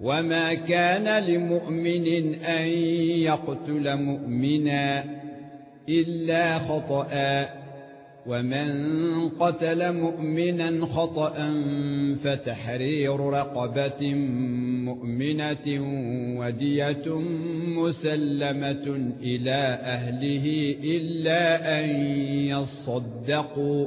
وما كان لمؤمن ان يقتل مؤمنا الا خطأ ومن قتل مؤمنا خطأ فتحرير رقبه مؤمنه ودية مسلمة إلى اهله الا ان يصدقوا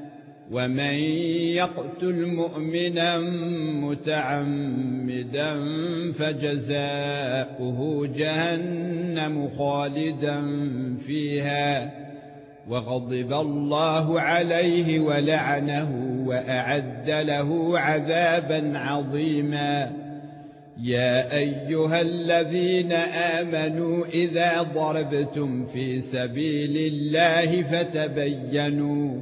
ومن يقتل مؤمنا متعمدا فجزاؤه جهنم خالدا فيها وغضب الله عليه ولعنه وأعد له عذابا عظيما. يا أيها الذين آمنوا إذا ضربتم في سبيل الله فتبينوا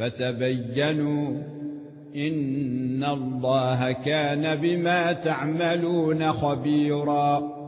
فتبينوا إن الله كان بما تعملون خبيرا